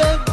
the